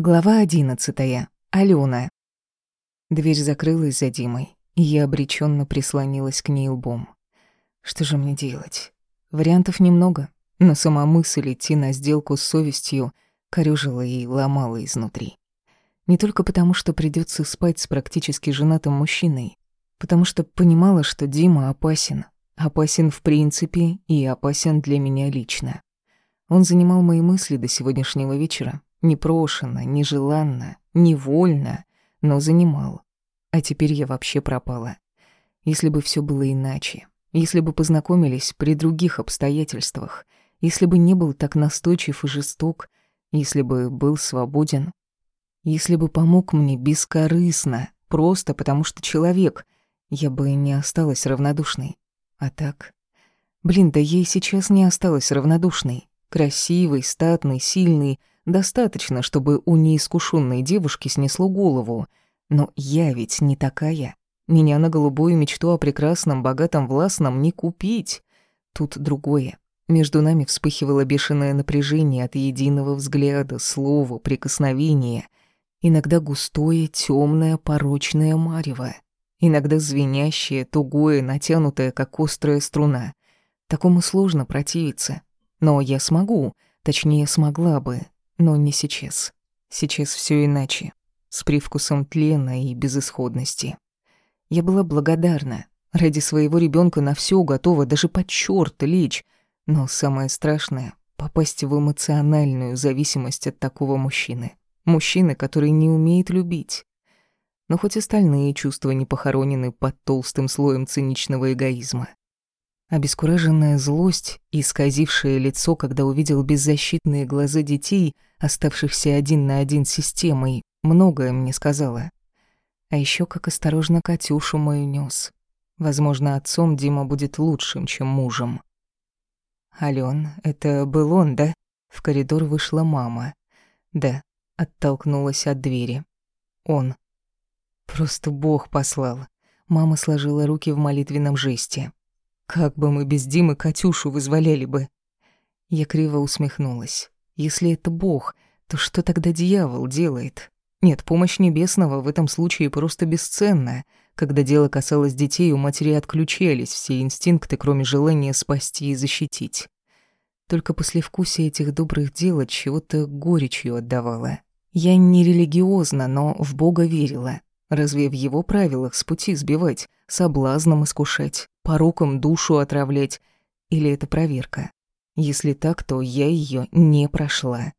Глава одиннадцатая. Алена. Дверь закрылась за Димой, и я обреченно прислонилась к ней лбом. Что же мне делать? Вариантов немного, но сама мысль идти на сделку с совестью корёжила и ломала изнутри. Не только потому, что придется спать с практически женатым мужчиной, потому что понимала, что Дима опасен. Опасен в принципе и опасен для меня лично. Он занимал мои мысли до сегодняшнего вечера, Непрошено, нежеланно, невольно, но занимал. А теперь я вообще пропала. Если бы все было иначе, если бы познакомились при других обстоятельствах, если бы не был так настойчив и жесток, если бы был свободен, если бы помог мне бескорыстно, просто потому что человек, я бы не осталась равнодушной. А так... Блин, да ей сейчас не осталась равнодушной. Красивый, статный, сильный, Достаточно, чтобы у неискушенной девушки снесло голову. Но я ведь не такая. Меня на голубую мечту о прекрасном, богатом, властном не купить. Тут другое. Между нами вспыхивало бешеное напряжение от единого взгляда, слова, прикосновения. Иногда густое, темное, порочное марево. Иногда звенящее, тугое, натянутое, как острая струна. Такому сложно противиться. Но я смогу, точнее, смогла бы, но не сейчас. Сейчас все иначе. С привкусом тлена и безысходности. Я была благодарна. Ради своего ребенка на все готова, даже под черт лечь. Но самое страшное — попасть в эмоциональную зависимость от такого мужчины. Мужчины, который не умеет любить. Но хоть остальные чувства не похоронены под толстым слоем циничного эгоизма. Обескураженная злость, исказившее лицо, когда увидел беззащитные глаза детей, оставшихся один на один с системой, многое мне сказала. А еще как осторожно Катюшу мою нес. Возможно, отцом Дима будет лучшим, чем мужем. «Алён, это был он, да?» В коридор вышла мама. «Да», оттолкнулась от двери. «Он». «Просто Бог послал». Мама сложила руки в молитвенном жесте. Как бы мы без Димы Катюшу вызволяли бы? Я криво усмехнулась. Если это Бог, то что тогда дьявол делает? Нет, помощь небесного в этом случае просто бесценна. Когда дело касалось детей, у матери отключались все инстинкты, кроме желания спасти и защитить. Только после вкуса этих добрых дел от чего-то горечью отдавала. Я не религиозна, но в Бога верила. Разве в его правилах с пути сбивать, соблазном искушать? пороком душу отравлять. Или это проверка? Если так, то я ее не прошла.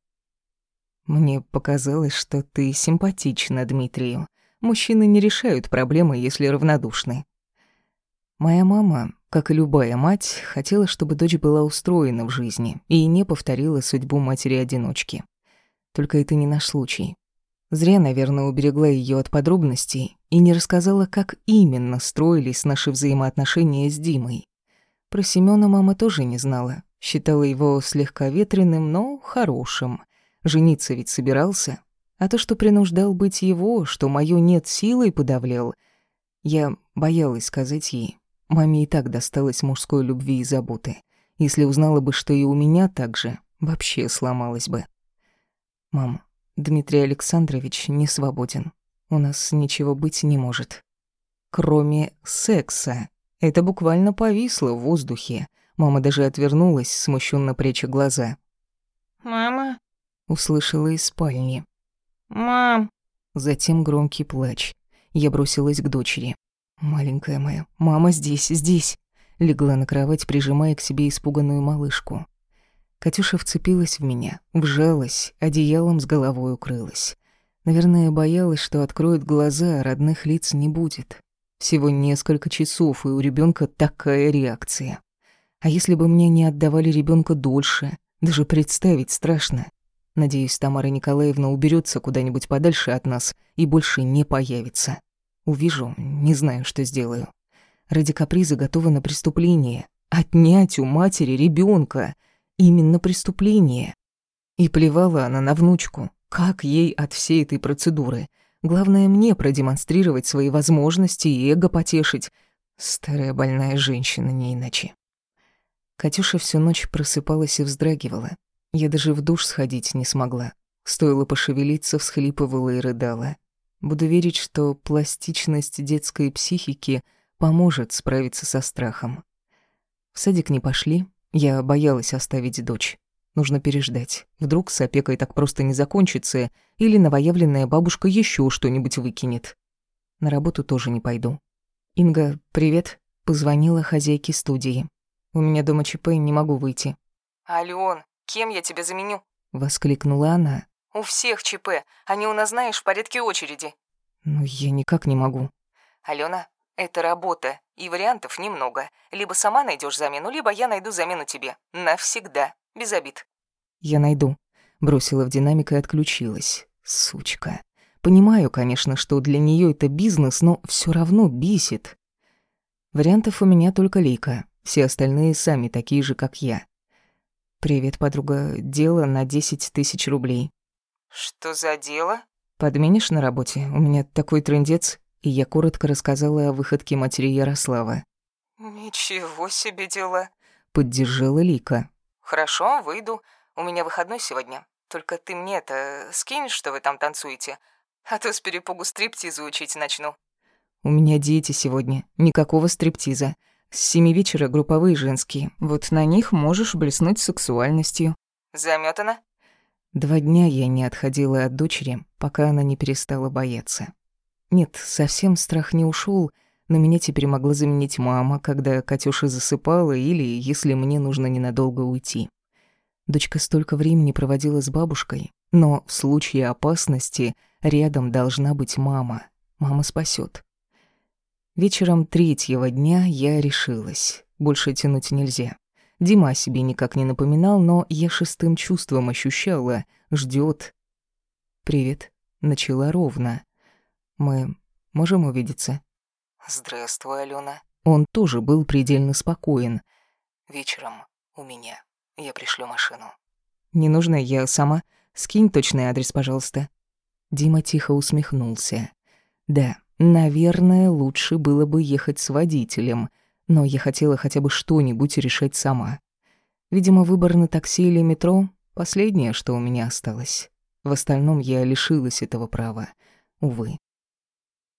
Мне показалось, что ты симпатична Дмитрию. Мужчины не решают проблемы, если равнодушны. Моя мама, как и любая мать, хотела, чтобы дочь была устроена в жизни и не повторила судьбу матери-одиночки. Только это не наш случай. Зря, наверное, уберегла ее от подробностей и не рассказала, как именно строились наши взаимоотношения с Димой. Про Семёна мама тоже не знала, считала его слегка ветреным, но хорошим. Жениться ведь собирался. А то, что принуждал быть его, что моё нет силой подавлял, я боялась сказать ей. Маме и так досталось мужской любви и заботы. Если узнала бы, что и у меня так же, вообще сломалась бы. «Мам, Дмитрий Александрович не свободен. У нас ничего быть не может. Кроме секса. Это буквально повисло в воздухе. Мама даже отвернулась, смущенно пряча глаза. «Мама?» — услышала из спальни. «Мам!» Затем громкий плач. Я бросилась к дочери. «Маленькая моя, мама здесь, здесь!» Легла на кровать, прижимая к себе испуганную малышку. Катюша вцепилась в меня, вжалась, одеялом с головой укрылась. Наверное, боялась, что откроет глаза, а родных лиц не будет. Всего несколько часов, и у ребенка такая реакция. А если бы мне не отдавали ребенка дольше, даже представить страшно. Надеюсь, Тамара Николаевна уберется куда-нибудь подальше от нас и больше не появится. Увижу, не знаю, что сделаю. Ради каприза готова на преступление. Отнять у матери ребенка — именно преступление. И плевала она на внучку, как ей от всей этой процедуры. Главное мне продемонстрировать свои возможности и эго потешить. Старая больная женщина, не иначе. Катюша всю ночь просыпалась и вздрагивала. Я даже в душ сходить не смогла. Стоило пошевелиться, всхлипывала и рыдала. Буду верить, что пластичность детской психики поможет справиться со страхом. В садик не пошли, я боялась оставить дочь. Нужно переждать. Вдруг с опекой так просто не закончится, или новоявленная бабушка еще что-нибудь выкинет. На работу тоже не пойду. «Инга, привет», — позвонила хозяйке студии. «У меня дома ЧП, не могу выйти». «Алён, кем я тебя заменю?» — воскликнула она. «У всех ЧП. Они у нас, знаешь, в порядке очереди». «Ну, я никак не могу». «Алёна, это работа, и вариантов немного. Либо сама найдешь замену, либо я найду замену тебе. Навсегда. Без обид». «Я найду», — бросила в динамик и отключилась. Сучка. Понимаю, конечно, что для нее это бизнес, но все равно бесит. Вариантов у меня только Лейка. Все остальные сами такие же, как я. «Привет, подруга. Дело на 10 тысяч рублей». «Что за дело?» «Подменишь на работе? У меня такой трындец». И я коротко рассказала о выходке матери Ярослава. «Ничего себе дела», — поддержала Лика. «Хорошо, выйду. У меня выходной сегодня. Только ты мне это скинь, что вы там танцуете, а то с перепугу стриптизу учить начну». «У меня дети сегодня. Никакого стриптиза. С семи вечера групповые женские. Вот на них можешь блеснуть сексуальностью». «Замётана?» Два дня я не отходила от дочери, пока она не перестала бояться. Нет, совсем страх не ушел, но меня теперь могла заменить мама, когда Катюша засыпала или если мне нужно ненадолго уйти. Дочка столько времени проводила с бабушкой, но в случае опасности рядом должна быть мама. Мама спасет. Вечером третьего дня я решилась. Больше тянуть нельзя. Дима себе никак не напоминал, но я шестым чувством ощущала, ждет. «Привет», — начала ровно. «Мы можем увидеться?» «Здравствуй, Алена. Он тоже был предельно спокоен. «Вечером у меня. Я пришлю машину». «Не нужно, я сама. Скинь точный адрес, пожалуйста». Дима тихо усмехнулся. «Да, наверное, лучше было бы ехать с водителем, но я хотела хотя бы что-нибудь решать сама. Видимо, выбор на такси или метро — последнее, что у меня осталось. В остальном я лишилась этого права. Увы.